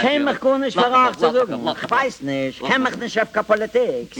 Schäme ich gar nicht, wer auch zu sagen. Ich weiß nicht,